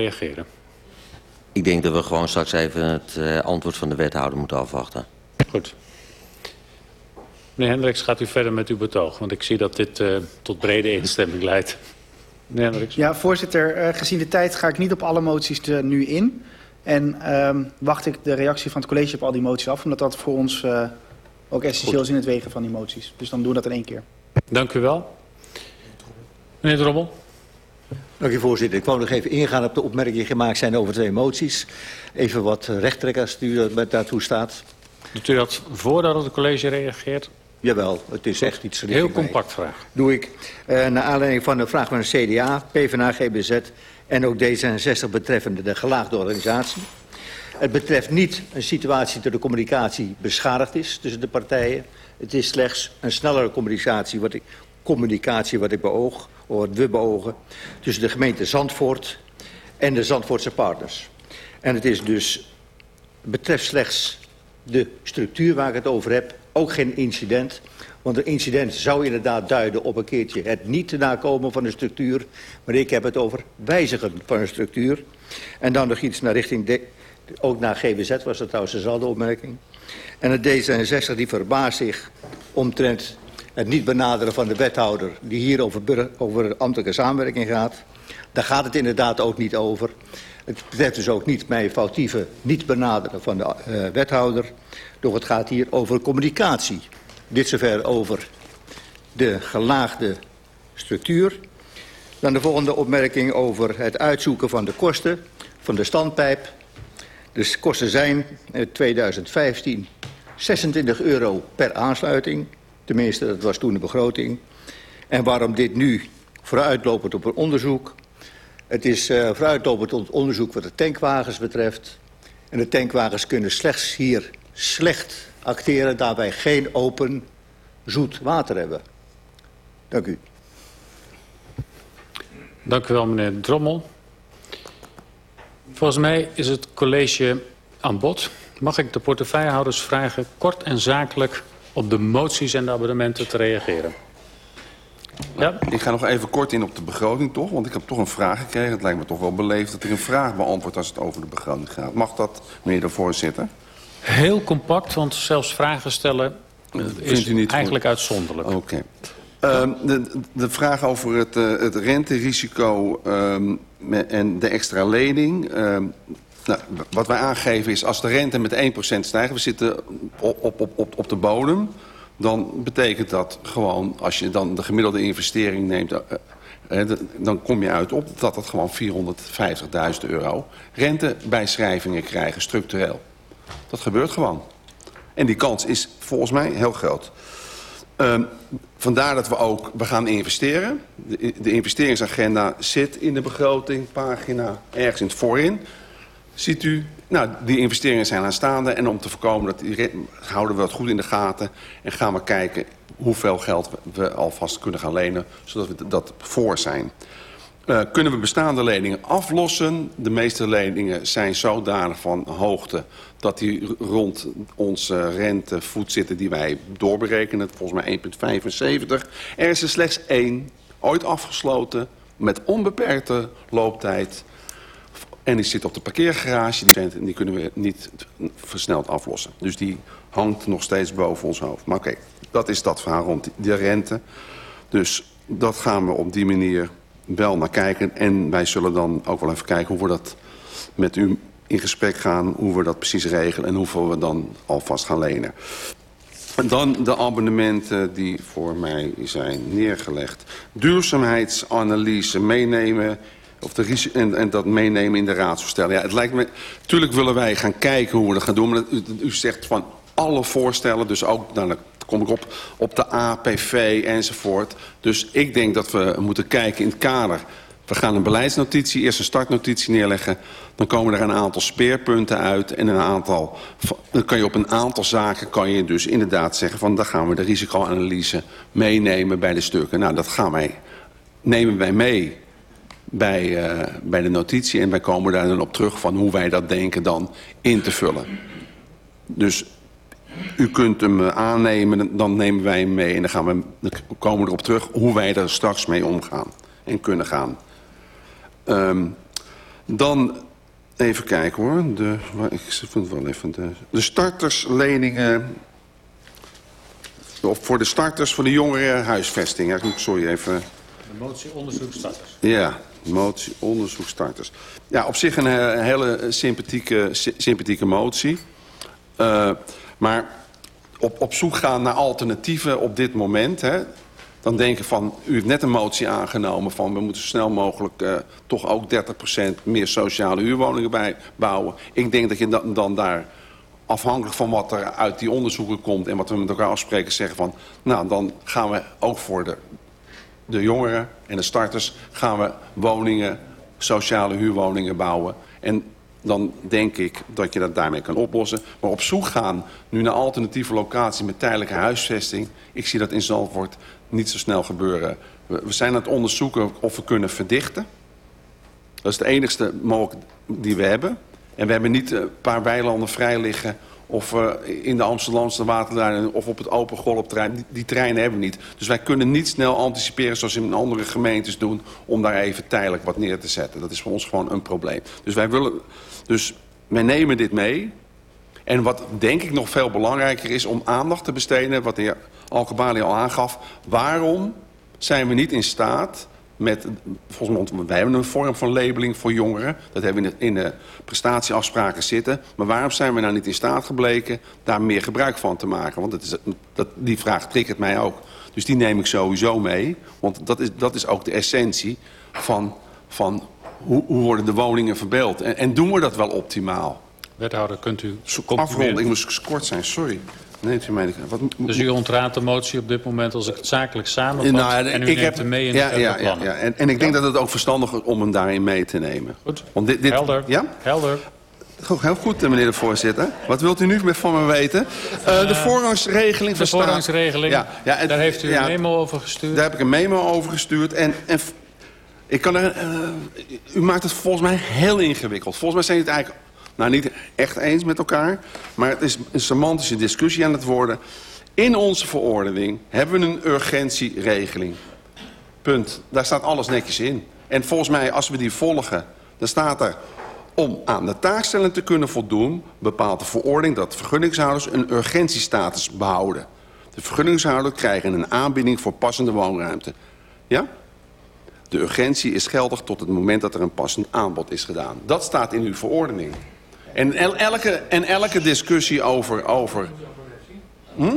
reageren? Ik denk dat we gewoon straks even het uh, antwoord van de wethouder moeten afwachten. Goed. Meneer Hendricks, gaat u verder met uw betoog? Want ik zie dat dit uh, tot brede instemming leidt. Meneer Hendricks. Ja, voorzitter. Uh, gezien de tijd ga ik niet op alle moties er nu in. En uh, wacht ik de reactie van het college op al die moties af. Omdat dat voor ons uh, ook essentieel is in het wegen van die moties. Dus dan doen we dat in één keer. Dank u wel. Meneer Drommel. Dank u voorzitter. Ik wou nog even ingaan op de opmerkingen die gemaakt zijn over twee moties. Even wat rechttrekken als u daartoe staat. Doet u dat voordat het college reageert? Jawel, het is echt iets... Heel compact vraag. Doe ik. Uh, naar aanleiding van de vraag van de CDA, PvdA, GBZ en ook D66 betreffende de gelaagde organisatie. Het betreft niet een situatie dat de communicatie beschadigd is tussen de partijen. Het is slechts een snellere communicatie wat ik, communicatie wat ik beoog, of wat we beogen, tussen de gemeente Zandvoort en de Zandvoortse partners. En het is dus, betreft slechts de structuur waar ik het over heb, ook geen incident. Want een incident zou inderdaad duiden op een keertje het niet te nakomen van de structuur. Maar ik heb het over wijzigen van een structuur. En dan nog iets naar richting, ook naar GWZ was dat trouwens dezelfde opmerking. En het D66 die verbaast zich omtrent het niet benaderen van de wethouder... die hier over, over ambtelijke samenwerking gaat. Daar gaat het inderdaad ook niet over. Het betreft dus ook niet mijn foutieve niet benaderen van de uh, wethouder. Doch het gaat hier over communicatie. Dit zover over de gelaagde structuur. Dan de volgende opmerking over het uitzoeken van de kosten van de standpijp. De kosten zijn in 2015 26 euro per aansluiting. Tenminste, dat was toen de begroting. En waarom dit nu vooruitlopend op een onderzoek? Het is uh, vooruitlopend op het onderzoek wat de tankwagens betreft. En de tankwagens kunnen slechts hier slecht acteren... daar wij geen open zoet water hebben. Dank u. Dank u wel, meneer Drommel. Volgens mij is het college aan bod. Mag ik de portefeuillehouders vragen kort en zakelijk op de moties en de abonnementen te reageren? Ja? Ik ga nog even kort in op de begroting toch, want ik heb toch een vraag gekregen. Het lijkt me toch wel beleefd dat ik een vraag beantwoord als het over de begroting gaat. Mag dat, meneer de voorzitter? Heel compact, want zelfs vragen stellen is u niet eigenlijk goed? uitzonderlijk. Oké. Okay. Um, de, de vraag over het, uh, het renterisico um, en de extra lening. Um, nou, wat wij aangeven is als de rente met 1% stijgt... we zitten op, op, op, op de bodem... dan betekent dat gewoon, als je dan de gemiddelde investering neemt... Uh, uh, dan kom je uit op dat het gewoon 450.000 euro rentebijschrijvingen krijgen, structureel. Dat gebeurt gewoon. En die kans is volgens mij heel groot. Um, vandaar dat we ook we gaan investeren. De, de investeringsagenda zit in de begroting, pagina ergens in het voorin. Ziet u, nou, die investeringen zijn aanstaande. En om te voorkomen dat houden we dat goed in de gaten. En gaan we kijken hoeveel geld we, alvast kunnen gaan lenen. Zodat we dat voor zijn. Uh, kunnen we bestaande leningen aflossen? De meeste leningen zijn zodanig van hoogte dat die rond onze rentevoet zitten die wij doorberekenen. Volgens mij 1,75. Er is er slechts één, ooit afgesloten, met onbeperkte looptijd. En die zit op de parkeergarage. Die, die kunnen we niet versneld aflossen. Dus die hangt nog steeds boven ons hoofd. Maar oké, dat is dat verhaal rond de rente. Dus dat gaan we op die manier wel naar kijken. En wij zullen dan ook wel even kijken hoe we dat met u in gesprek gaan... hoe we dat precies regelen en hoeveel we dan alvast gaan lenen. En dan de abonnementen die voor mij zijn neergelegd. Duurzaamheidsanalyse meenemen of de, en, en dat meenemen in de raadsvoorstellen. Ja, het lijkt me, natuurlijk willen wij gaan kijken hoe we dat gaan doen. Maar u, zegt van alle voorstellen, dus ook, nou, dan kom ik op, op de APV enzovoort. Dus ik denk dat we moeten kijken in het kader. We gaan een beleidsnotitie, eerst een startnotitie neerleggen. Dan komen er een aantal speerpunten uit. En een aantal, dan kan je op een aantal zaken kan je dus inderdaad zeggen... van dan gaan we de risicoanalyse meenemen bij de stukken. Nou, dat gaan wij, nemen wij mee bij, uh, bij de notitie. En wij komen daar dan op terug van hoe wij dat denken dan in te vullen. Dus u kunt hem aannemen, dan nemen wij hem mee. En dan, gaan we, dan komen we erop terug hoe wij er straks mee omgaan en kunnen gaan. Um, Dan even kijken hoor. De, ik vind wel even de, de startersleningen. Of voor de starters voor de jongere huisvesting. Ja, ik moet- sorry even. De motie onderzoekstarters. Ja, motie onderzoek starters. Ja, op zich een eh, hele sympathieke, sy- sympathieke motie. Eh, maar op, op zoek gaan naar alternatieven op dit moment... Hè, dan denken van, u heeft net een motie aangenomen... van we moeten zo snel mogelijk eh, toch ook 30% meer sociale huurwoningen bij bouwen. Ik denk dat je dan, dan daar afhankelijk van wat er uit die onderzoeken komt... en wat we met elkaar afspreken zeggen van... nou, dan gaan we ook voor de de jongeren en de starters gaan we woningen, sociale huurwoningen bouwen. En dan denk ik dat je dat daarmee kan oplossen. Maar op zoek gaan nu naar alternatieve locaties met tijdelijke huisvesting... ik zie dat in Zandvoort niet zo snel gebeuren. We, zijn aan het onderzoeken of we kunnen verdichten. Dat is de enigste mogelijkheid die we hebben. En we hebben niet een paar weilanden vrij liggen... of eh, in de Amsterdamse waterlijnen of op het open golfterrein. Die, die terreinen hebben we niet. Dus wij kunnen niet snel anticiperen zoals in andere gemeentes doen... om daar even tijdelijk wat neer te zetten. Dat is voor ons gewoon een probleem. Dus wij willen... Dus wij nemen dit mee... En wat denk ik nog veel belangrijker is om aandacht te besteden... wat de heer Alkebali al aangaf. Waarom zijn we niet in staat met... Volgens mij, wij hebben een vorm van labeling voor jongeren. Dat hebben we in de, in de prestatieafspraken zitten. Maar waarom zijn we nou niet in staat gebleken... daar meer gebruik van te maken? Want dat is, dat, die vraag triggert mij ook. Dus die neem ik sowieso mee. Want dat is, dat is ook de essentie van, van hoe, hoe worden de woningen verbeeld. En, en doen we dat wel optimaal? Wethouder, kunt u Afronden, ik moest kort zijn, sorry. Neemt u mij de... Wat, Dus u ontraadt de motie op dit moment als ik het zakelijk samenvat... Nou, en u neemt hem mee in de ja, verdere ja, ja, plannen. ja. En, en ik denk dat het ook verstandig is om hem daarin mee te nemen. Goed, Want dit, dit, helder. Ja? helder. Goed, heel goed, eh, meneer de voorzitter. Wat wilt u nu van me weten? Eh, de voorrangsregeling De van staat- voorrangsregeling, Ja, ja, het- daar heeft u ja, een memo over gestuurd. Daar heb ik een memo over gestuurd. En, en ik kan er, eh, u maakt het volgens mij heel ingewikkeld. Volgens mij zijn het eigenlijk nou, niet echt eens met elkaar. Maar het is een semantische discussie aan het worden. In onze verordening hebben we een urgentieregeling. Punt. Daar staat alles netjes in. En volgens mij, als we die volgen, dan staat er... om aan de taakstelling te kunnen voldoen... bepaalt de verordening dat vergunningshouders een urgentiestatus behouden. De vergunningshouders krijgen een aanbieding voor passende woonruimte. Ja? De urgentie is geldig tot het moment dat er een passend aanbod is gedaan. Dat staat in uw verordening. En el- elke, en elke discussie over... over hm?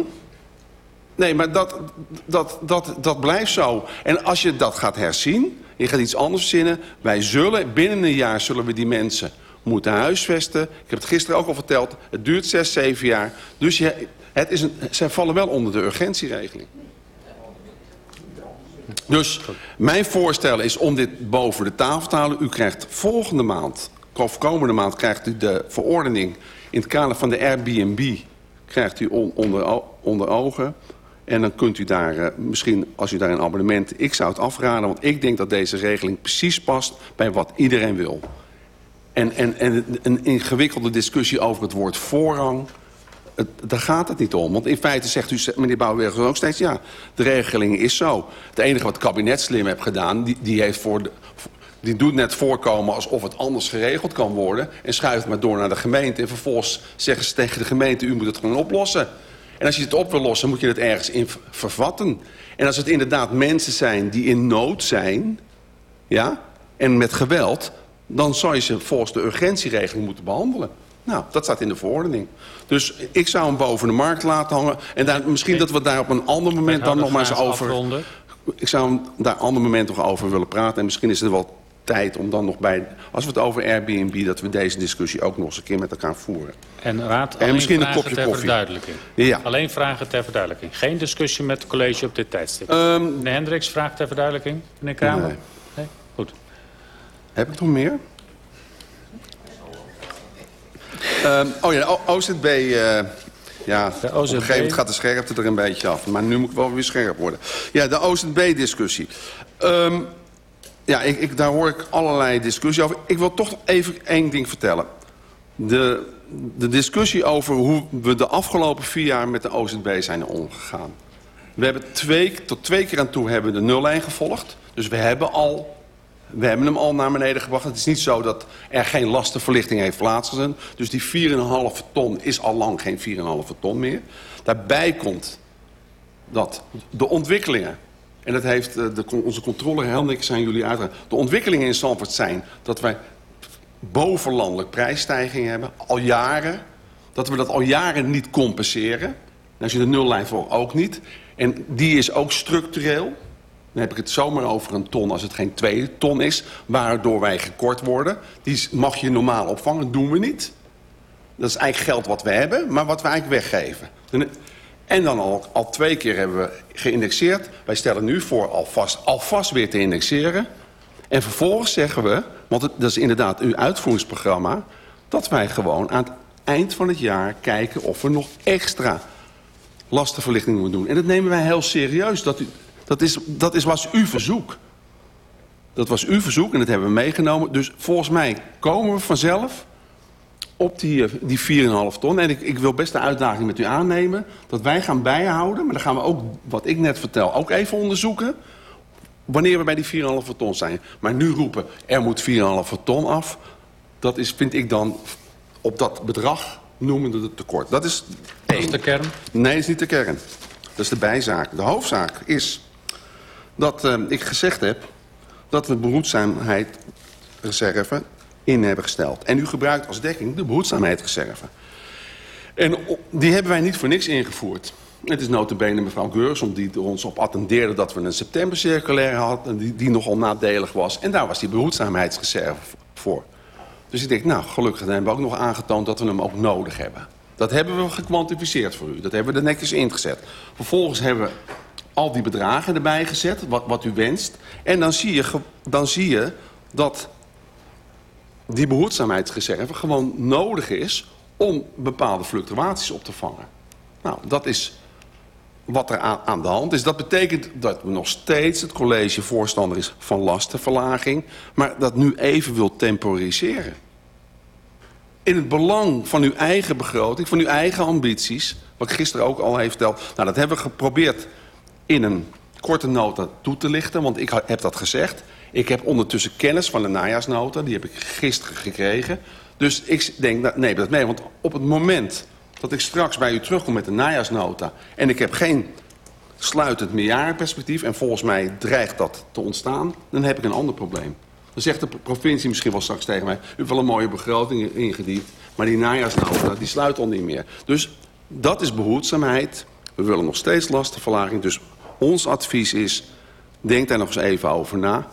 Nee, maar dat, dat, dat, dat blijft zo. En als je dat gaat herzien, je gaat iets anders verzinnen... wij zullen, binnen een jaar zullen we die mensen moeten huisvesten. Ik heb het gisteren ook al verteld. Het duurt zes, zeven jaar. Dus het is een, zij vallen wel onder de urgentieregeling. Dus mijn voorstel is om dit boven de tafel te halen. U krijgt volgende maand, of komende maand, krijgt u de verordening... in het kader van de Airbnb, krijgt u on- onder, onder ogen. En dan kunt u daar eh, misschien, als u daar een abonnement... Ik zou het afraden, want ik denk dat deze regeling precies past... bij wat iedereen wil. En, en, en een ingewikkelde discussie over het woord voorrang... Het, daar gaat het niet om. Want in feite zegt u, meneer Bouwberg ook steeds... ja, de regeling is zo. Het enige wat het kabinet slim heeft gedaan... die, die, heeft voor de, die doet net voorkomen alsof het anders geregeld kan worden... en schuift het maar door naar de gemeente. En vervolgens zeggen ze tegen de gemeente... u moet het gewoon oplossen. En als je het op wil lossen, moet je het ergens in ver- vervatten. En als het inderdaad mensen zijn die in nood zijn... ja, en met geweld... dan zou je ze volgens de urgentieregeling moeten behandelen. Nou, dat staat in de verordening. Dus ik zou hem boven de markt laten hangen. En daar, misschien dat we daar op een ander moment dan nog maar eens over... afronden. Ik zou hem daar een ander moment nog over willen praten. En misschien is er wel tijd om dan nog bij... Als we het over Airbnb, dat we deze discussie ook nog eens een keer met elkaar voeren. En raad En misschien een kopje ter koffie. verduidelijking. Ja. Alleen vragen ter verduidelijking. Geen discussie met het college op dit tijdstip. Ehm, Meneer Hendricks, vraag ter verduidelijking. Meneer Kramer? Nee. Nee? Goed. Heb ik nog meer? Ehm, oh ja, de O- OZB... eh, ja, op een gegeven moment gaat de scherpte er een beetje af. Maar nu moet ik wel weer scherp worden. Ja, de OZB-discussie. Ehm, ja, ik, ik, daar hoor ik allerlei discussie over. Ik wil toch even één ding vertellen. De, de discussie over hoe we de afgelopen vier jaar met de OZB zijn omgegaan. We hebben twee, tot twee keer aan toe hebben de nullijn gevolgd. Dus we hebben al We hebben hem al naar beneden gebracht. Het is niet zo dat er geen lastenverlichting heeft plaatsgevonden. Dus die 4,5 ton is al lang geen 4,5 ton meer. Daarbij komt dat de ontwikkelingen... en dat heeft eh, de, onze controle Helnik zijn jullie uiteraard... de ontwikkelingen in Zandvoort zijn dat wij bovenlandelijk prijsstijging hebben, al jaren. Dat we dat al jaren niet compenseren. Als je de nullijn voor ook niet. En die is ook structureel. Dan heb ik het zomaar over een ton als het geen twee ton is. Waardoor wij gekort worden. Die mag je normaal opvangen, doen we niet. Dat is eigenlijk geld wat we hebben, maar wat we eigenlijk weggeven. En dan al, al twee keer hebben we geïndexeerd. Wij stellen nu voor alvast, alvast weer te indexeren. En vervolgens zeggen we, want het, dat is inderdaad uw uitvoeringsprogramma... dat wij gewoon aan het eind van het jaar kijken of we nog extra lastenverlichting moeten doen. En dat nemen wij heel serieus. Dat, u, dat, is, dat is, was uw verzoek. Dat was uw verzoek en dat hebben we meegenomen. Dus volgens mij komen we vanzelf op die, eh, die 4,5 ton. En ik, ik wil best de uitdaging met u aannemen... dat wij gaan bijhouden, maar dan gaan we ook, wat ik net vertel... ook even onderzoeken wanneer we bij die 4,5 ton zijn. Maar nu roepen, er moet 4,5 ton af... dat is, vind ik dan op dat bedrag noemen we het tekort. Dat is, dat is de kern? Nee, dat is niet de kern. Dat is de bijzaak. De hoofdzaak is dat uh, ik gezegd heb... dat we behoedzaamheidsreserve in hebben gesteld. En u gebruikt als dekking de behoedzaamheidsreserve. En die hebben wij niet voor niks ingevoerd. Het is notabene mevrouw Geursom die ons op attendeerde dat we een septembercirculaire hadden... Die, die nogal nadelig was. En daar was die behoedzaamheidsreserve voor. Dus ik denk, nou, gelukkig hebben we ook nog aangetoond dat we hem ook nodig hebben. Dat hebben we gekwantificeerd voor u. Dat hebben we er netjes ingezet. Vervolgens hebben we al die bedragen erbij gezet, wat, wat u wenst. En dan zie, je, dan zie je dat die behoedzaamheidsreserve gewoon nodig is... om bepaalde fluctuaties op te vangen. Nou, dat is wat er aan, de hand is. Dat betekent dat we nog steeds het college voorstander is van lastenverlaging... maar dat nu even wil temporiseren. In het belang van uw eigen begroting, van uw eigen ambities... wat ik gisteren ook al heeft verteld... Nou, dat hebben we geprobeerd in een korte nota toe te lichten... want ik heb dat gezegd. Ik heb ondertussen kennis van de najaarsnota, die heb ik gisteren gekregen. Dus ik denk, dat, nee, dat mee, want op het moment dat ik straks bij u terugkom met de najaarsnota... en ik heb geen sluitend meerjarenperspectief... en volgens mij dreigt dat te ontstaan, dan heb ik een ander probleem. Dan zegt de provincie misschien wel straks tegen mij... u heeft wel een mooie begroting ingediend... maar die najaarsnota die sluit al niet meer. Dus dat is behoedzaamheid. We willen nog steeds lastenverlaging. Dus ons advies is, denk daar nog eens even over na.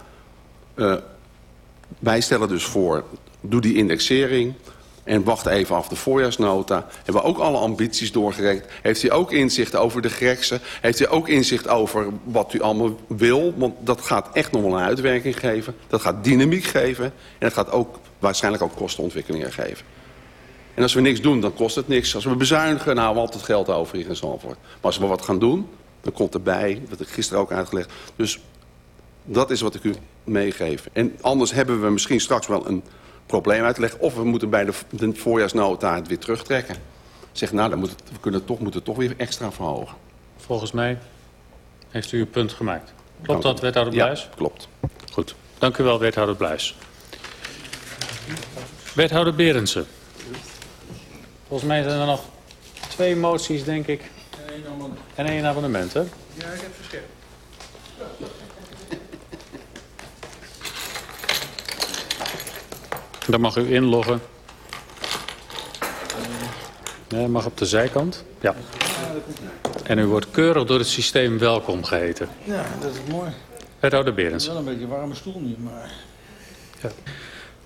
Uh, wij stellen dus voor, doe die indexering... En wacht even af de voorjaarsnota. Hebben we ook alle ambities doorgerekend. Heeft u ook inzicht over de greksen? Heeft u ook inzicht over wat u allemaal wil? Want dat gaat echt nog wel een uitwerking geven. Dat gaat dynamiek geven. En dat gaat ook waarschijnlijk ook kostenontwikkelingen geven. En als we niks doen, dan kost het niks. Als we bezuinigen, houden we altijd geld over hier in. Maar als we wat gaan doen, dan komt erbij. Dat heb ik gisteren ook uitgelegd. Dus dat is wat ik u meegeef. En anders hebben we misschien straks wel een probleem uit te leggen. Of we moeten bij de, de voorjaarsnota het weer terugtrekken. Zeg, nou, dan moet het, we kunnen toch, moeten het toch weer extra verhogen. Volgens mij heeft u uw punt gemaakt. Klopt dat, wethouder Bluis? Ja, klopt. Goed. Dank u wel, wethouder Bluis. Wethouder Berendsen. Volgens mij zijn er nog twee moties, denk ik. En één abonnement, hè? Ja, ik heb verschil. Dan mag u inloggen. Ja, mag op de zijkant. Ja. En u wordt keurig door het systeem welkom geheten. Ja, dat is mooi. Wethouder Berends. Wel een beetje een warme stoel nu, maar... Ja.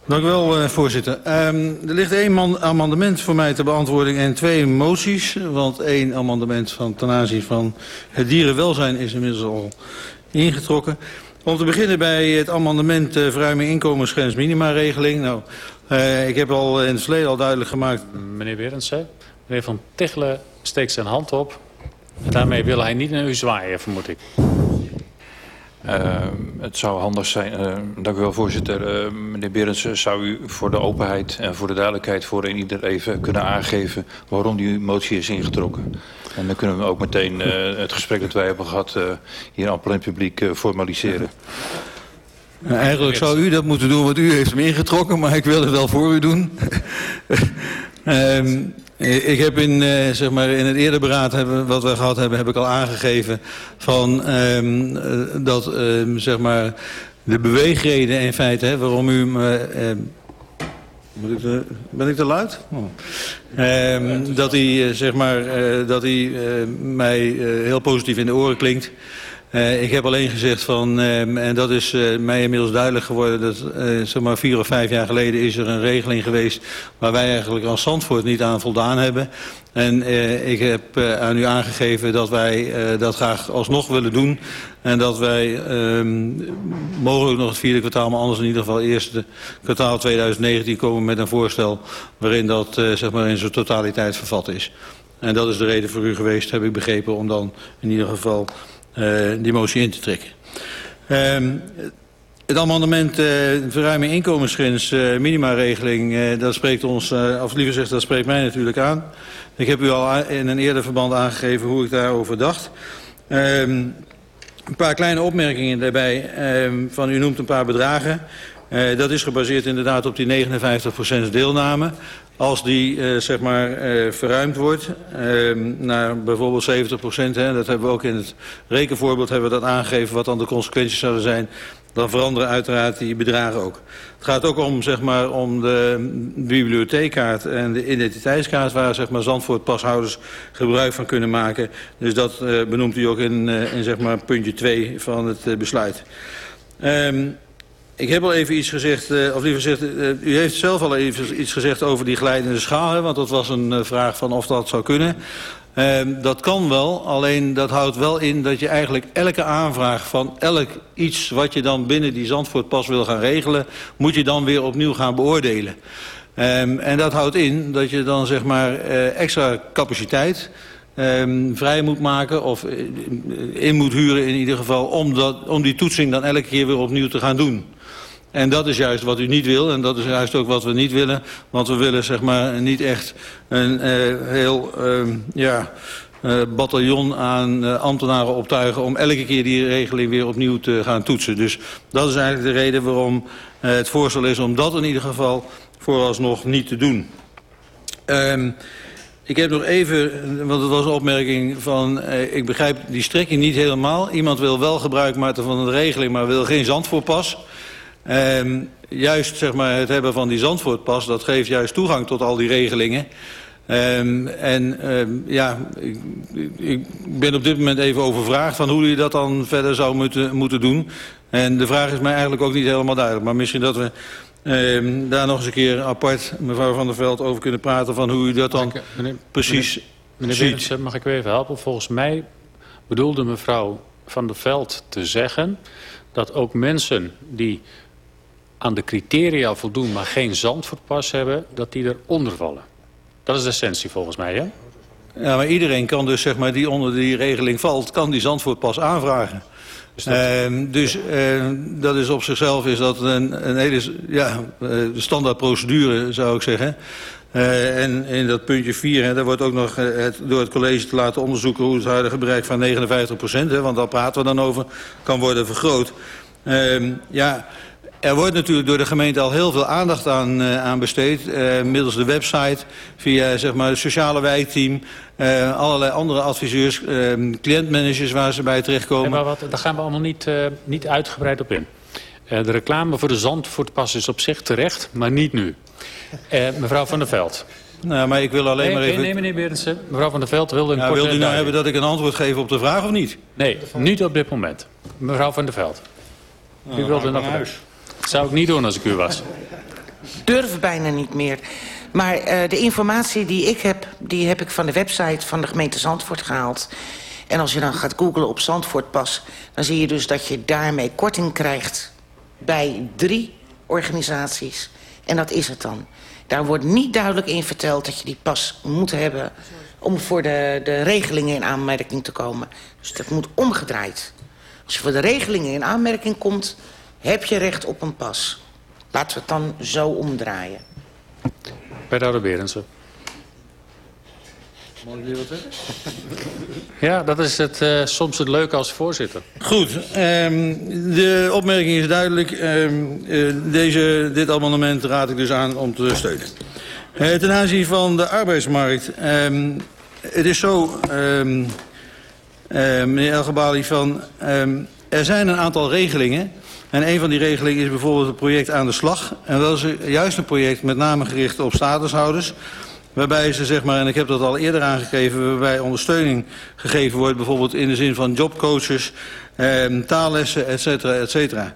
Dank u wel, uh, voorzitter. Um, er ligt één amendement voor mij ter beantwoording en twee moties. Want één amendement van, ten aanzien van het dierenwelzijn is inmiddels al ingetrokken. Om te beginnen bij het amendement uh, verruiming inkomensgrens minimaregeling. Nou, uh, ik heb al in het verleden al duidelijk gemaakt... Meneer Berendsen, meneer Van Tichelen steekt zijn hand op. En daarmee wil hij niet naar u zwaaien, vermoed ik. Uh, het zou handig zijn, uh, dank u wel voorzitter. Uh, meneer Berendsen, zou u voor de openheid en voor de duidelijkheid voor een ieder even kunnen aangeven waarom die motie is ingetrokken? En dan kunnen we ook meteen het gesprek dat wij hebben gehad hier ampel in publiek formaliseren. Nou, eigenlijk zou u dat moeten doen, want u heeft hem ingetrokken, maar ik wil het wel voor u doen. Ehm, ik heb in, eh, zeg maar in het eerder beraad hebben, wat we gehad hebben, heb ik al aangegeven van ehm, eh, dat ehm, zeg maar de beweegreden in feite, hè, waarom u me, moet ik te- ben ik te luid? Oh. Ehm, dat hij, eh, zeg maar, eh, dat hij eh, mij eh, heel positief in de oren klinkt. Eh, ik heb alleen gezegd van, ehm, en dat is eh, mij inmiddels duidelijk geworden... dat eh, zeg maar vier of vijf jaar geleden is er een regeling geweest... waar wij eigenlijk als Zandvoort niet aan voldaan hebben. En ik heb aan u aangegeven dat wij dat graag alsnog willen doen... en dat wij ehm, mogelijk nog het vierde kwartaal... maar anders in ieder geval eerste kwartaal 2019 komen met een voorstel... waarin dat zeg maar in zijn totaliteit vervat is. En dat is de reden voor u geweest, heb ik begrepen... om dan in ieder geval die motie in te trekken. Ehm, het amendement eh verruiming inkomensgrens eh minimaregeling, eh, dat spreekt ons, eh, of liever gezegd, dat spreekt mij natuurlijk aan. Ik heb u al in een eerder verband aangegeven hoe ik daarover dacht. Ehm, een paar kleine opmerkingen daarbij. Ehm, van u noemt een paar bedragen. Eh, dat is gebaseerd inderdaad op die 59% deelname. Als die eh, zeg maar eh, verruimd wordt ehm, naar bijvoorbeeld 70%, hè, dat hebben we ook in het rekenvoorbeeld hebben we dat aangegeven wat dan de consequenties zouden zijn, dan veranderen uiteraard die bedragen ook. Het gaat ook om, zeg maar, om de bibliotheekkaart en de identiteitskaart waar zeg maar, Zandvoort pashouders gebruik van kunnen maken. Dus dat eh, benoemt u ook in, in zeg maar, puntje 2 van het besluit. Ehm, ik heb al even iets gezegd, eh, of liever gezegd, eh, u heeft zelf al even iets gezegd over die glijdende schaal, hè, want dat was een eh, vraag van of dat zou kunnen. Ehm, dat kan wel, alleen dat houdt wel in dat je eigenlijk elke aanvraag van elk iets wat je dan binnen die Zandvoortpas wil gaan regelen, moet je dan weer opnieuw gaan beoordelen. Ehm, en dat houdt in dat je dan zeg maar extra capaciteit ehm, vrij moet maken of in moet huren in ieder geval om, dat, om die toetsing dan elke keer weer opnieuw te gaan doen. En dat is juist wat u niet wil en dat is juist ook wat we niet willen. Want we willen zeg maar niet echt een eh, heel ehm, ja, eh, bataljon aan eh, ambtenaren optuigen... om elke keer die regeling weer opnieuw te gaan toetsen. Dus dat is eigenlijk de reden waarom het voorstel is om dat in ieder geval vooralsnog niet te doen. Ehm, ik heb nog even, want het was een opmerking van... Eh, ik begrijp die strekking niet helemaal. Iemand wil wel gebruik maken van een regeling, maar wil geen Zandvoortpas. Ehm, juist zeg maar, het hebben van die Zandvoortpas, dat geeft juist toegang tot al die regelingen. Ehm, en ehm, ja, ik, ik ben op dit moment even overvraagd van hoe je dat dan verder zou moeten, moeten doen. En de vraag is mij eigenlijk ook niet helemaal duidelijk. Maar misschien dat we daar nog eens een keer apart, mevrouw Van der Veld, over kunnen praten... van hoe u dat dan ik, meneer, precies meneer ziet. Berendsen, mag ik u even helpen? Volgens mij bedoelde mevrouw Van der Veld te zeggen... dat ook mensen die aan de criteria voldoen... maar geen zandvoortpas hebben, dat die eronder vallen. Dat is de essentie volgens mij, hè? Ja, maar iedereen kan dus, zeg maar, die onder die regeling valt... kan die Zandvoortpas aanvragen. Dus dat- Ehm, dus ehm, dat is op zichzelf is dat een, een hele ja, eh, standaard procedure, zou ik zeggen. Eh, en in dat puntje 4, hè, daar wordt ook nog eh, het, door het college te laten onderzoeken... hoe het huidige bereik van 59 procent, want daar praten we dan over, kan worden vergroot. Ehm, ja, er wordt natuurlijk door de gemeente al heel veel aandacht aan, eh, aan besteed. eh, middels de website, via zeg maar, het sociale wijkteam... eh, allerlei andere adviseurs, eh, cliëntmanagers waar ze bij terechtkomen. Nee, maar wat, daar gaan we allemaal niet, eh, niet uitgebreid op in. Eh, de reclame voor de Zandvoortpas is op zich terecht, maar niet nu. Eh, mevrouw Van der Veld. Nou, maar ik wil alleen Nee, maar even... nee, meneer Berendsen. Mevrouw Van der Veld wilde een Ja, korte wilt u nou hebben dat ik een antwoord geef op de vraag of niet? Nee, niet op dit moment. Mevrouw Van der Veld. U wilde nog huis. Zou ik niet doen als ik u was. durven bijna niet meer. Maar eh, de informatie die ik heb, die heb ik van de website van de gemeente Zandvoort gehaald. En als je dan gaat googlen op Zandvoortpas... dan zie je dus dat je daarmee korting krijgt bij drie organisaties. En dat is het dan. Daar wordt niet duidelijk in verteld dat je die pas moet hebben... om voor de, de regelingen in aanmerking te komen. Dus dat moet omgedraaid. Als je voor de regelingen in aanmerking komt, heb je recht op een pas. Laten we het dan zo omdraaien. Wethouder Berendsen. Mag ik weer wat zeggen? Ja, dat is het, uh, soms het leuke als voorzitter. Goed, um, de opmerking is duidelijk. Um, uh, deze, dit amendement raad ik dus aan om te steunen. Uh, ten aanzien van de arbeidsmarkt. Um, het is zo, meneer Elgebali, van... er zijn een aantal regelingen... En een van die regelingen is bijvoorbeeld het project Aan de Slag. En dat is juist een project met name gericht op statushouders. Waarbij ze, zeg maar, en ik heb dat al eerder aangegeven... waarbij ondersteuning gegeven wordt, bijvoorbeeld in de zin van jobcoaches... Eh, taallessen, et cetera, et cetera.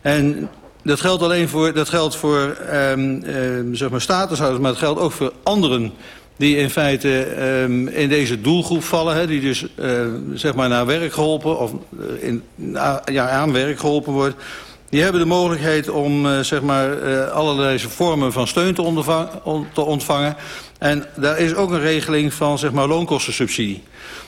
En dat geldt alleen voor, dat geldt voor eh, eh, zeg maar statushouders... maar het geldt ook voor anderen die in feite um, in deze doelgroep vallen... Die dus uh, zeg maar naar werk geholpen of in, ja, aan werk geholpen wordt... Die hebben de mogelijkheid om uh, zeg maar, uh, allerlei vormen van steun te, te, ontvangen. En daar is ook een regeling van zeg maar, loonkostensubsidie.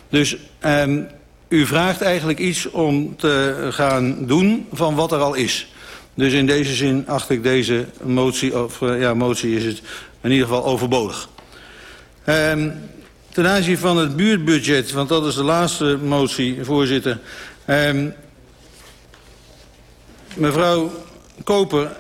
Dus um, u vraagt eigenlijk iets om te gaan doen van wat er al is. Dus in deze zin acht ik deze motie, of ja, motie is het in ieder geval overbodig. Um, ten aanzien van het buurtbudget, want dat is de laatste motie, voorzitter. Um, mevrouw Koper,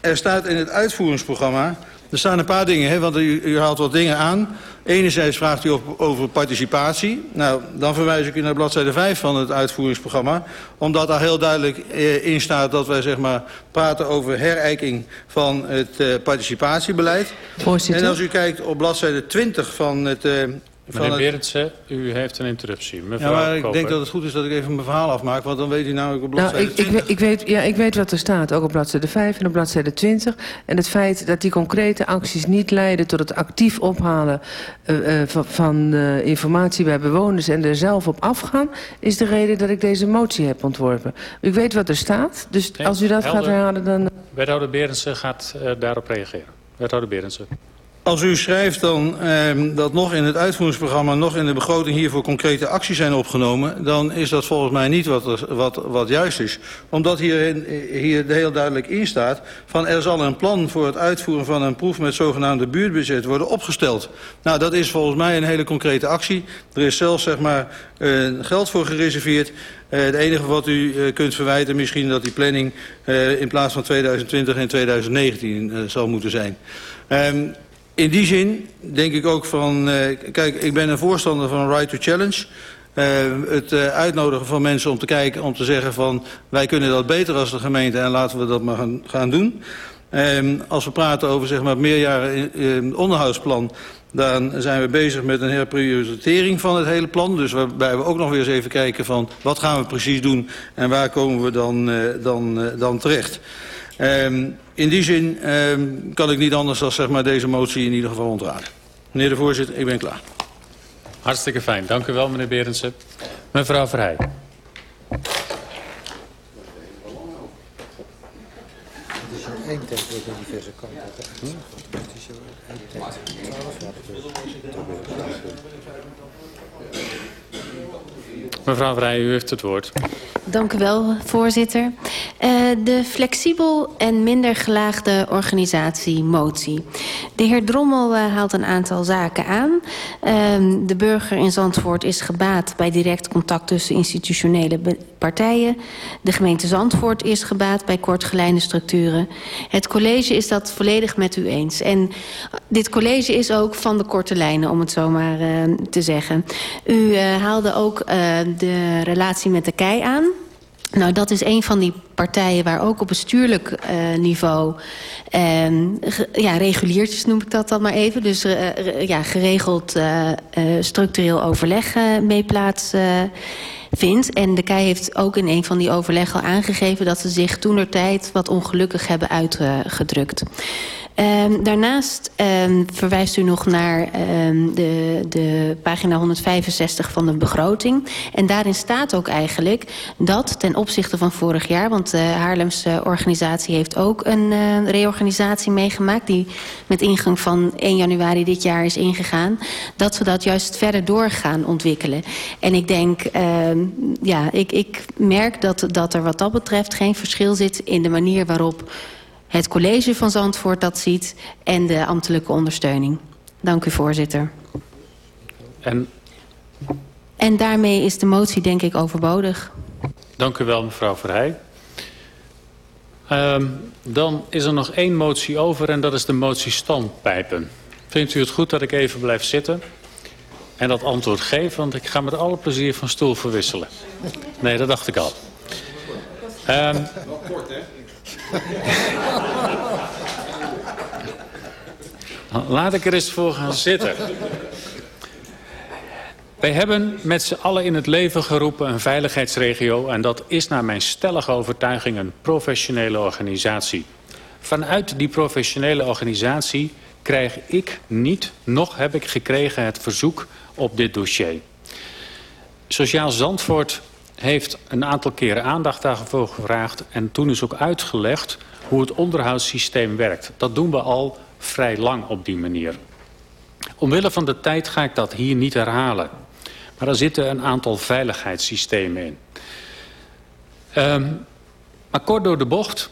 er staat in het uitvoeringsprogramma... Er staan een paar dingen, hè, want u, u haalt wat dingen aan. Enerzijds vraagt u op, over participatie. Nou, dan verwijs ik u naar bladzijde 5 van het uitvoeringsprogramma. Omdat daar heel duidelijk eh, in staat dat wij zeg maar, praten over herijking van het eh, participatiebeleid. Voorzitter. En als u kijkt op bladzijde 20 van het uh, Meneer Berendsen, u heeft een interruptie. Mevrouw ja, maar ik Koper. denk dat het goed is dat ik even mijn verhaal afmaak... want dan weet u namelijk op bladzijde nou, ik, 20... Ik, ik, weet, ja, ik weet wat er staat, ook op bladzijde 5 en op bladzijde 20. En het feit dat die concrete acties niet leiden tot het actief ophalen... Uh, uh, van, van uh, informatie bij bewoners en er zelf op afgaan... is de reden dat ik deze motie heb ontworpen. U weet wat er staat, dus nee, als u dat helder. gaat herhalen dan... Wethouder Berendsen gaat daarop reageren. Wethouder Berendsen. Als u schrijft dan eh, dat nog in het uitvoeringsprogramma... nog in de begroting hiervoor concrete acties zijn opgenomen... dan is dat volgens mij niet wat, wat, wat juist is. Omdat hier, hier heel duidelijk in staat... van er zal een plan voor het uitvoeren van een proef... met zogenaamde buurtbudget worden opgesteld. Nou, dat is volgens mij een hele concrete actie. Er is zelfs zeg maar, uh, geld voor gereserveerd... Uh, het enige wat u uh, kunt verwijten misschien dat die planning in plaats van 2020 en 2019 uh, zal moeten zijn. In die zin denk ik ook van... Uh, kijk, ik ben een voorstander van Right to Challenge. Uh, het uh, uitnodigen van mensen om te kijken, om te zeggen van... wij kunnen dat beter als de gemeente en laten we dat maar gaan, gaan doen. Um, als we praten over zeg maar, meerjaren uh, onderhoudsplan... dan zijn we bezig met een herprioritering van het hele plan. Dus waarbij we ook nog eens even kijken van... wat gaan we precies doen en waar komen we dan, dan, dan terecht. Um, in die zin um, kan ik niet anders dan zeg maar, deze motie in ieder geval ontraden. Meneer de voorzitter, ik ben klaar. Hartstikke fijn. Dank u wel, meneer Berendsen. Mevrouw Verheij. Er één diverse kanten hm? Het is tekst. Mevrouw Vrij, u heeft het woord. Dank u wel, voorzitter. Uh, de flexibel en minder gelaagde organisatie motie. De heer Drommel uh, haalt een aantal zaken aan. Uh, de burger in Zandvoort is gebaat bij direct contact tussen institutionele partijen. De gemeente Zandvoort is gebaat bij kortgeleide structuren. Het college is dat volledig met u eens. En dit college is ook van de korte lijnen, om het zo maar uh, te zeggen. U uh, haalde ook uh, de relatie met de KEI aan. Nou, dat is een van die partijen waar ook op bestuurlijk uh, niveau... Ge, ja, reguliertjes noem ik dat dan maar even. Dus ja, geregeld uh, structureel overleg mee plaats vindt. En de KEI heeft ook in een van die overleggen al aangegeven... dat ze zich toenertijd wat ongelukkig hebben uitgedrukt. Um, daarnaast um, verwijst u nog naar um, de, de pagina 165 van de begroting. En daarin staat ook eigenlijk dat ten opzichte van vorig jaar... want de Haarlemse organisatie heeft ook een uh, reorganisatie meegemaakt... die met ingang van 1 januari dit jaar is ingegaan... dat we dat juist verder door gaan ontwikkelen. En ik denk, ja, ik, ik merk dat, dat er wat dat betreft geen verschil zit... in de manier waarop het college van Zandvoort dat ziet en de ambtelijke ondersteuning. Dank u, voorzitter. En En daarmee is de motie denk ik overbodig. dank u wel, mevrouw Verheij. Ehm, dan is er nog één motie over en dat is de motie standpijpen. Vindt u het goed dat ik even blijf zitten en dat antwoord geef? Want ik ga met alle plezier van stoel verwisselen. Nee, dat dacht ik al. Ehm, Wel kort, hè? Laat ik er eens voor gaan zitten. Wij hebben met z'n allen in het leven geroepen een veiligheidsregio... en dat is naar mijn stellige overtuiging een professionele organisatie. Vanuit die professionele organisatie krijg ik niet, nog heb ik gekregen het verzoek op dit dossier. Sociaal Zandvoort heeft een aantal keren aandacht daarvoor gevraagd... en toen is ook uitgelegd hoe het onderhoudssysteem werkt. Dat doen we al vrij lang op die manier. Omwille van de tijd ga ik dat hier niet herhalen. Maar er zitten een aantal veiligheidssystemen in. Um, maar kort door de bocht.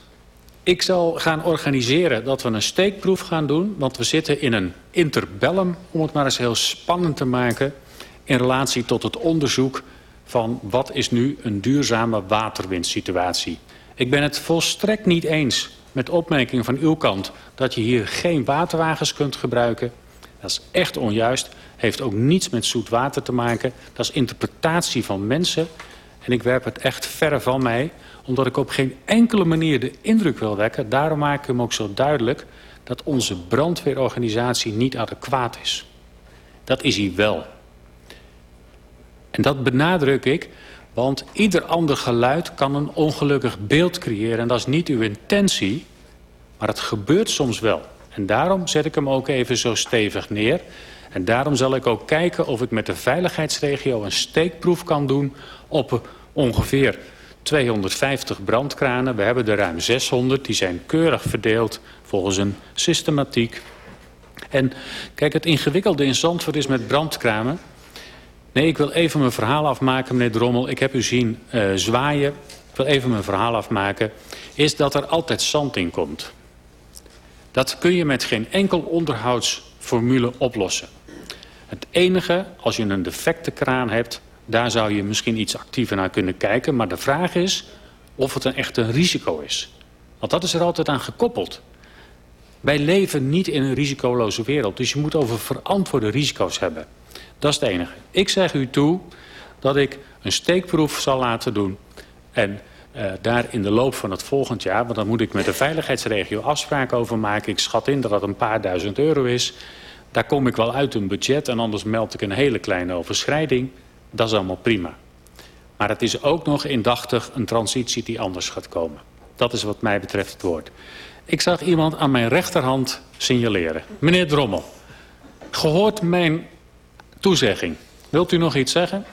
Ik zal gaan organiseren dat we een steekproef gaan doen. Want we zitten in een interbellum, om het maar eens heel spannend te maken... in relatie tot het onderzoek van wat is nu een duurzame waterwindsituatie. Ik ben het volstrekt niet eens met opmerking van uw kant... dat je hier geen waterwagens kunt gebruiken. Dat is echt onjuist. Heeft ook niets met zoet water te maken. Dat is interpretatie van mensen. En ik werp het echt verre van mij. Omdat ik op geen enkele manier de indruk wil wekken. Daarom maak ik hem ook zo duidelijk... dat onze brandweerorganisatie niet adequaat is. Dat is hij wel. En dat benadruk ik... Want ieder ander geluid kan een ongelukkig beeld creëren. En dat is niet uw intentie, maar het gebeurt soms wel. En daarom zet ik hem ook even zo stevig neer. En daarom zal ik ook kijken of ik met de veiligheidsregio een steekproef kan doen... op ongeveer 250 brandkranen. We hebben er ruim 600. Die zijn keurig verdeeld volgens een systematiek. En kijk, het ingewikkelde in Zandvoort is met brandkranen... Nee, ik wil even mijn verhaal afmaken, meneer Drommel. Ik heb u zien uh, zwaaien. Ik wil even mijn verhaal afmaken. Is dat er altijd zand in komt. Dat kun je met geen enkel onderhoudsformule oplossen. Het enige, als je een defecte kraan hebt... daar zou je misschien iets actiever naar kunnen kijken. Maar de vraag is of het een echt een risico is. Want dat is er altijd aan gekoppeld. Wij leven niet in een risicoloze wereld. Dus je moet over verantwoorde risico's hebben. Dat is het enige. Ik zeg u toe dat ik een steekproef zal laten doen. En uh, daar in de loop van het volgend jaar... want dan moet ik met de veiligheidsregio afspraken over maken. Ik schat in dat dat een paar duizend euro is. Daar kom ik wel uit een budget en anders meld ik een hele kleine overschrijding. Dat is allemaal prima. Maar het is ook nog indachtig een transitie die anders gaat komen. Dat is wat mij betreft het woord. Ik zag iemand aan mijn rechterhand signaleren. Meneer Drommel, gehoord mijn toezegging. Wilt u nog iets zeggen?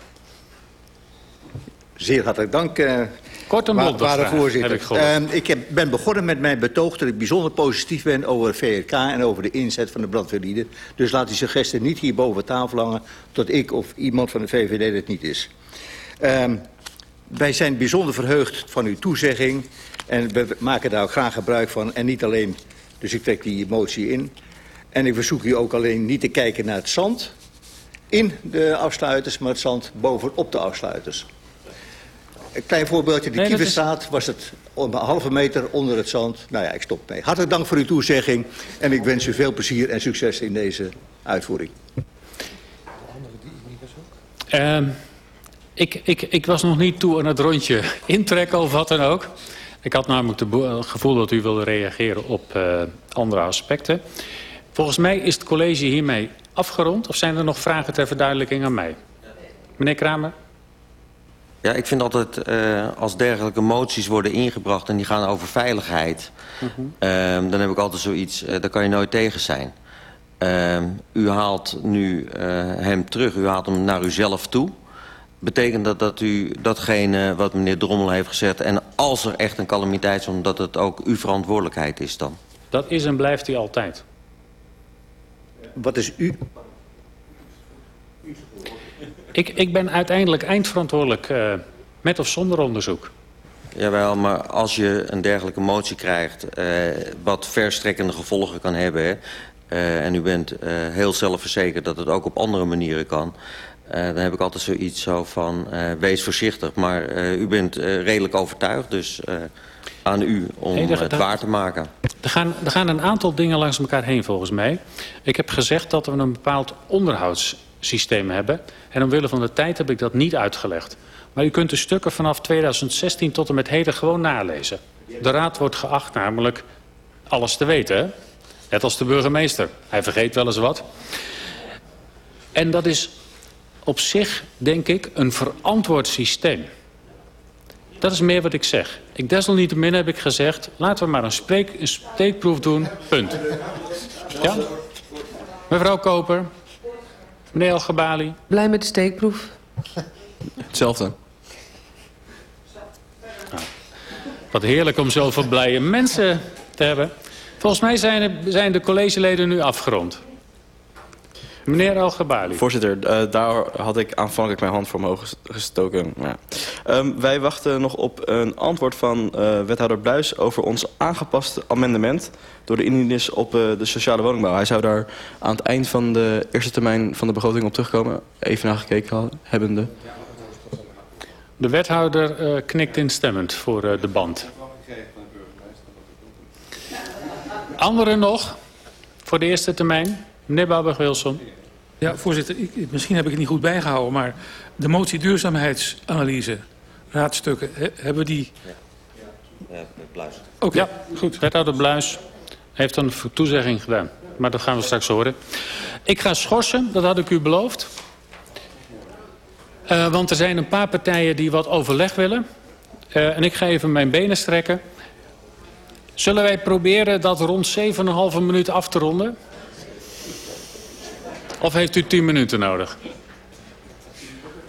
Zeer hartelijk dank, uh, Kort en bondig, waarde voorzitter. Heb ik, uh, ik heb, ben begonnen met mijn betoog dat ik bijzonder positief ben over VRK en over de inzet van de brandweerlieden. Dus laat die suggestie niet hier boven tafel hangen tot ik of iemand van de VVD het niet is. Uh, wij zijn bijzonder verheugd van uw toezegging en we maken daar ook graag gebruik van. En niet alleen, dus ik trek die motie in. En ik verzoek u ook alleen niet te kijken naar het zand, in de afsluiters, maar het zand bovenop de afsluiters. Een klein voorbeeldje, de Nee, is- was het een halve meter onder het zand. Nou ja, ik stop mee. Hartelijk dank voor uw toezegging en ik wens u veel plezier en succes in deze uitvoering. Ehm, ik, ik, ik was nog niet toe aan het rondje intrekken of wat dan ook. Ik had namelijk het gevoel dat u wilde reageren op eh, andere aspecten. Volgens mij is het college hiermee afgerond. Of zijn er nog vragen ter verduidelijking aan mij? Meneer Kramer? Ja, ik vind altijd eh, als dergelijke moties worden ingebracht... en die gaan over veiligheid... ehm, dan heb ik altijd zoiets, eh, daar kan je nooit tegen zijn. Ehm, u haalt nu eh, hem terug, u haalt hem naar uzelf toe. Betekent dat dat u datgene wat meneer Drommel heeft gezegd... en als er echt een calamiteit is, omdat het ook uw verantwoordelijkheid is dan? Dat is en blijft hij altijd. Wat is u? Ik, ik ben uiteindelijk eindverantwoordelijk eh, met of zonder onderzoek. Jawel, maar als je een dergelijke motie krijgt... eh, wat verstrekkende gevolgen kan hebben... hè, uh, en u bent uh, heel zelfverzekerd dat het ook op andere manieren kan... Uh, dan heb ik altijd zoiets zo van, uh, wees voorzichtig. Maar uh, u bent redelijk overtuigd, dus aan u om het waar te maken. Er gaan, er gaan een aantal dingen langs elkaar heen volgens mij. Ik heb gezegd dat we een bepaald onderhoudssysteem hebben. En omwille van de tijd heb ik dat niet uitgelegd. Maar u kunt de stukken vanaf 2016 tot en met heden gewoon nalezen. De raad wordt geacht namelijk alles te weten. Net als de burgemeester. Hij vergeet wel eens wat. En dat is op zich, denk ik, een verantwoord systeem. Dat is meer wat ik zeg. Ik desalniettemin heb ik gezegd... laten we maar een, spreek, een steekproef doen, punt. Ja? Mevrouw Koper. Meneer Algebali. Blij met de steekproef? Hetzelfde. Nou, wat heerlijk om zoveel blije mensen te hebben. Volgens mij zijn de, zijn de collegeleden nu afgerond. Meneer Algebali. Voorzitter, uh, daar had ik aanvankelijk mijn hand voor omhoog gestoken. Ja. Um, wij wachten nog op een antwoord van uh, wethouder Bluis... over ons aangepaste amendement door de indieners op uh, de sociale woningbouw. Hij zou daar aan het eind van de eerste termijn van de begroting op terugkomen. Even naar gekeken hebbende. De wethouder knikt instemmend voor de band. Anderen nog voor de eerste termijn? Meneer Babig-Wilson. Ja, voorzitter, ik, misschien heb ik het niet goed bijgehouden... maar de motie duurzaamheidsanalyse, raadstukken, he, hebben die... Ja, ja Bluis. Oké, okay. ja, goed. Wethouder Bluis heeft een toezegging gedaan. Maar dat gaan we straks horen. Ik ga schorsen, dat had ik u beloofd. Uh, want er zijn een paar partijen die wat overleg willen. Uh, en ik ga even mijn benen strekken. Zullen wij proberen dat rond 7,5 minuten af te ronden? Of heeft u 10 minuten nodig?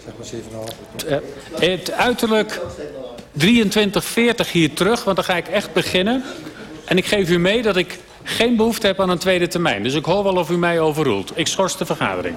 Zeg maar 7,5. Uh, het uiterlijk 23.40 hier terug, want dan ga ik echt beginnen. En ik geef u mee dat ik geen behoefte heb aan een tweede termijn. Dus ik hoor wel of u mij overroelt. Ik schors de vergadering.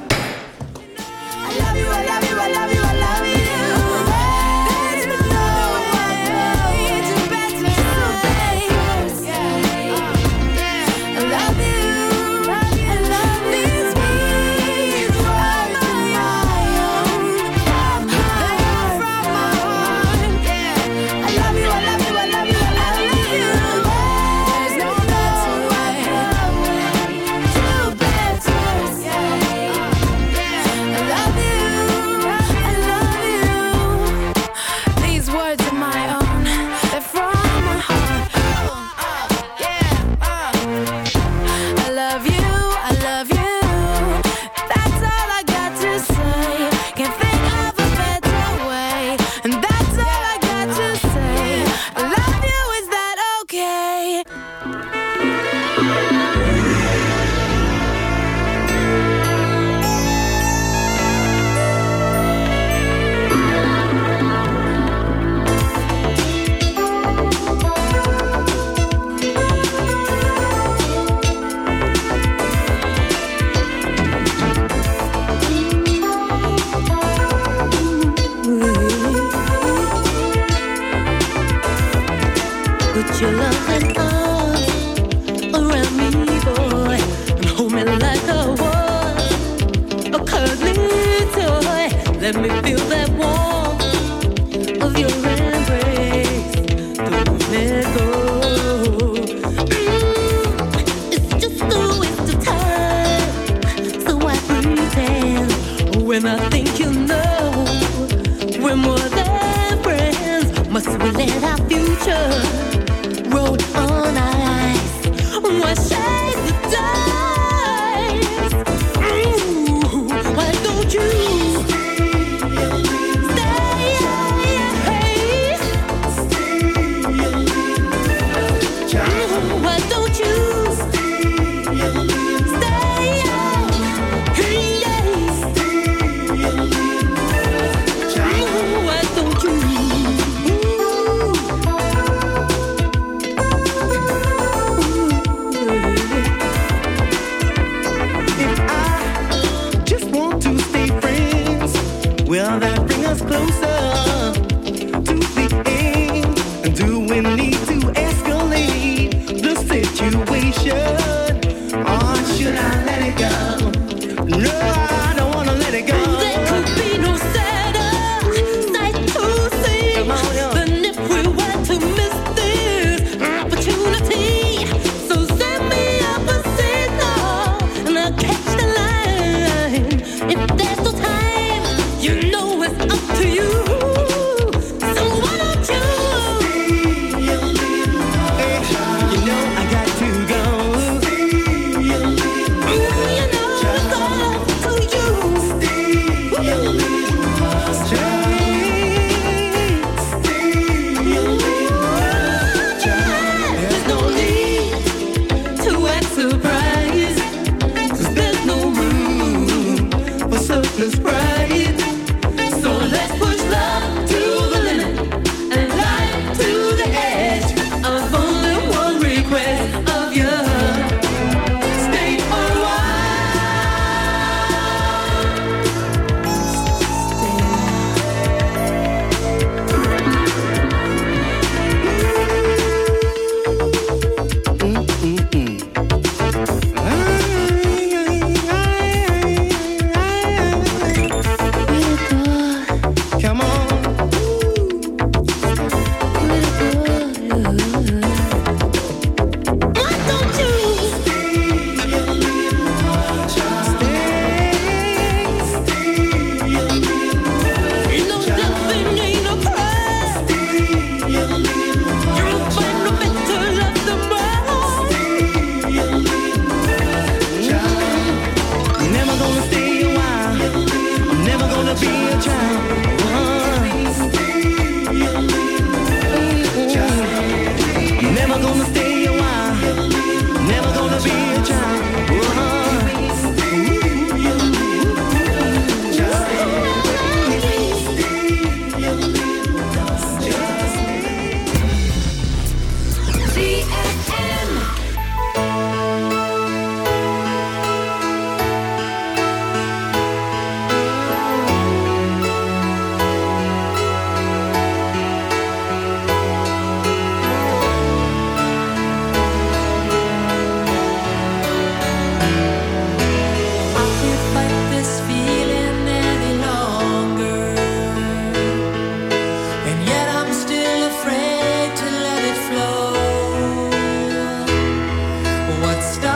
what's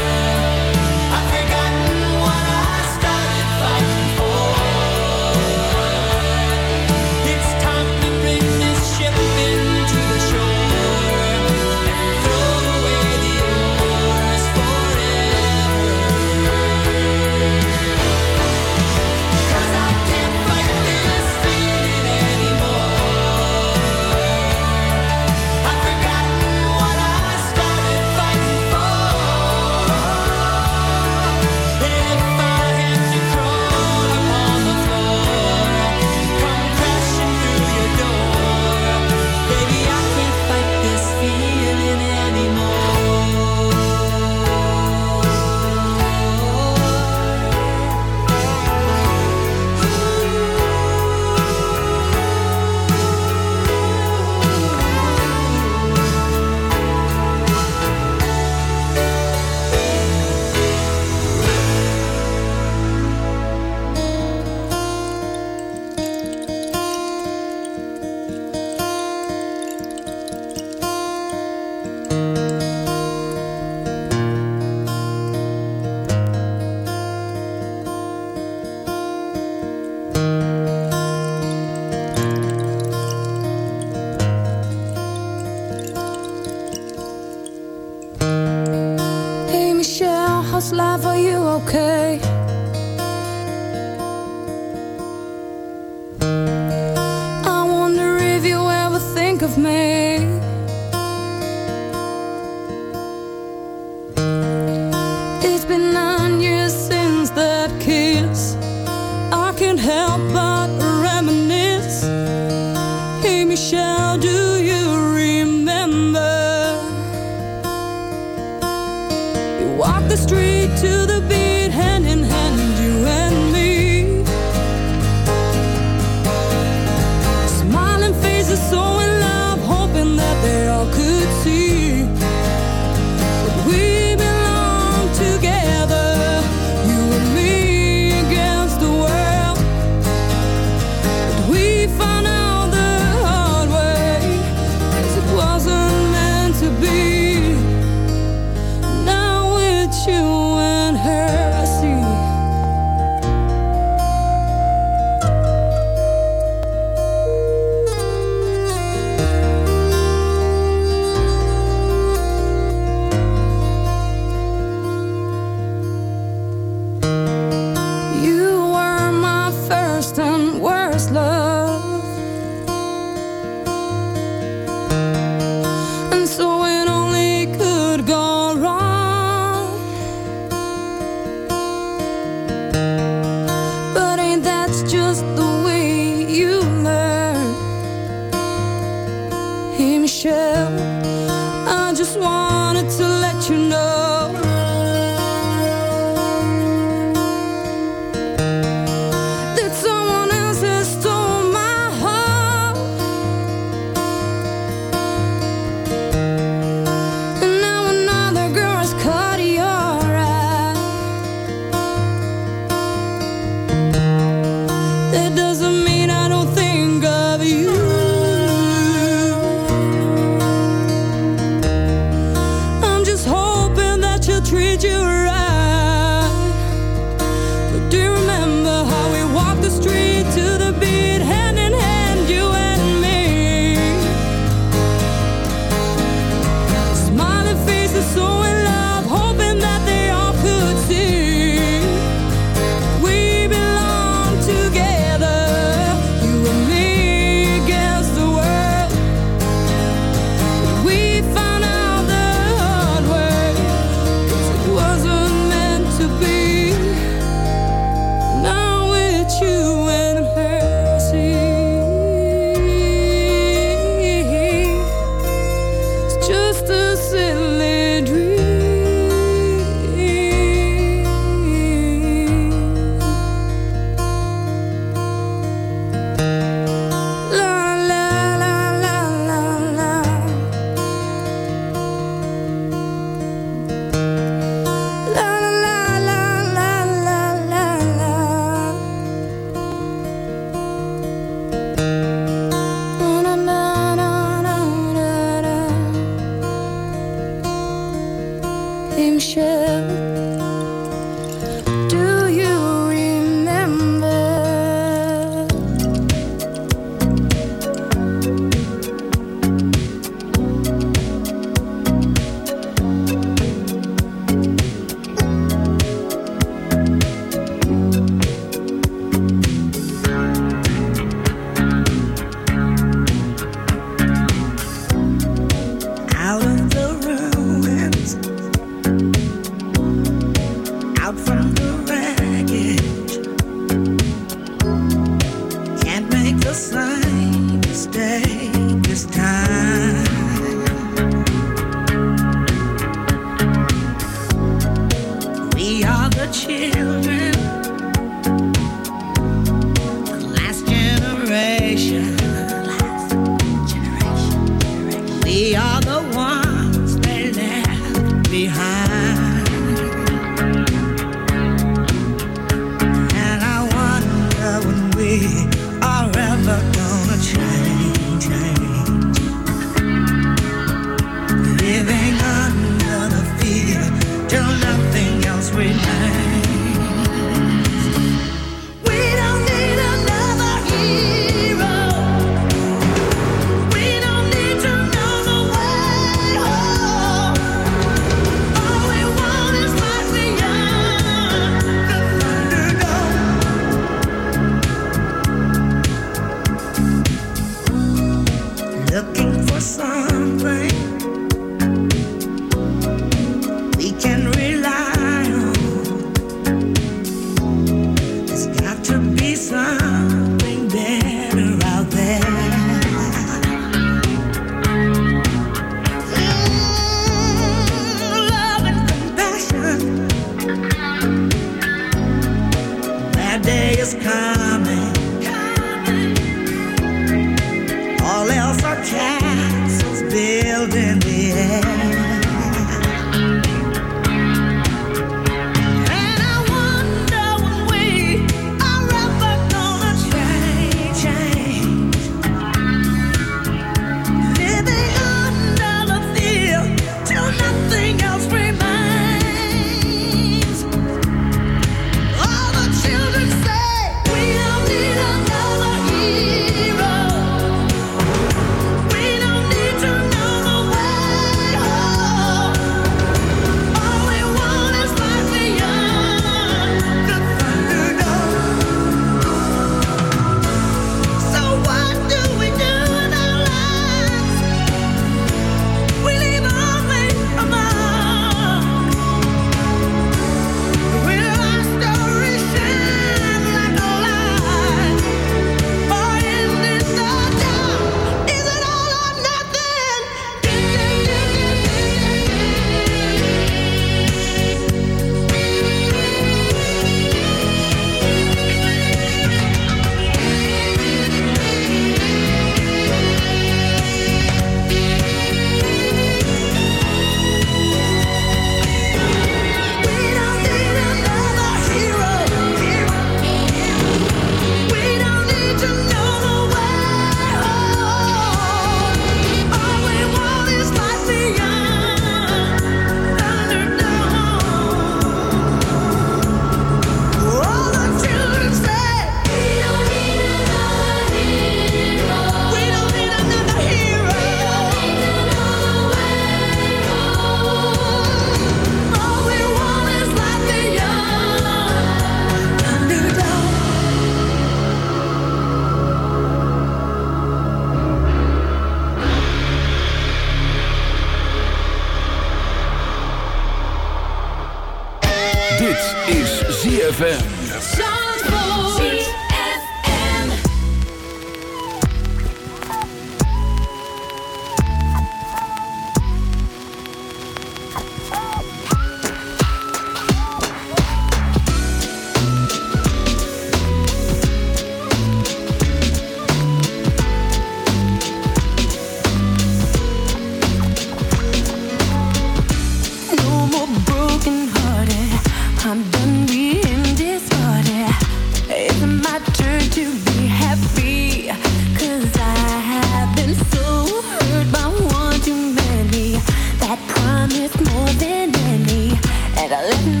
let me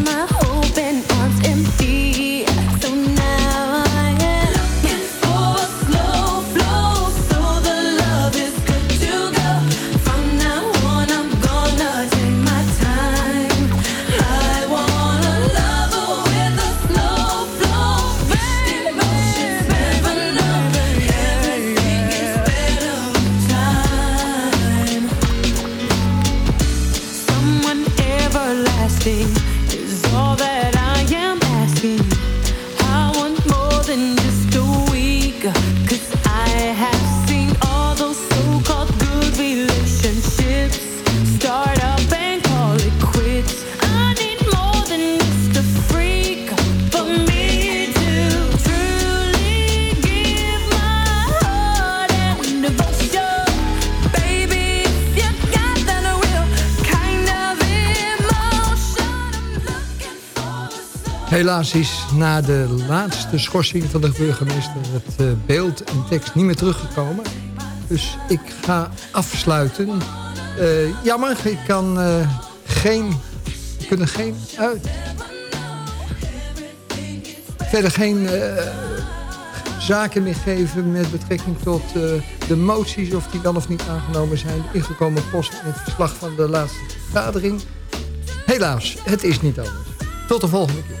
Na de laatste schorsing van de burgemeester... het eh, beeld en tekst niet meer teruggekomen. Dus ik ga afsluiten. Eh, jammer, ik kan eh, geen... We kunnen geen... verder geen zaken meer geven met betrekking tot de moties... of die dan of niet aangenomen zijn. Ingekomen post en het verslag van de laatste vergadering. Helaas, het is niet anders. Tot de volgende keer.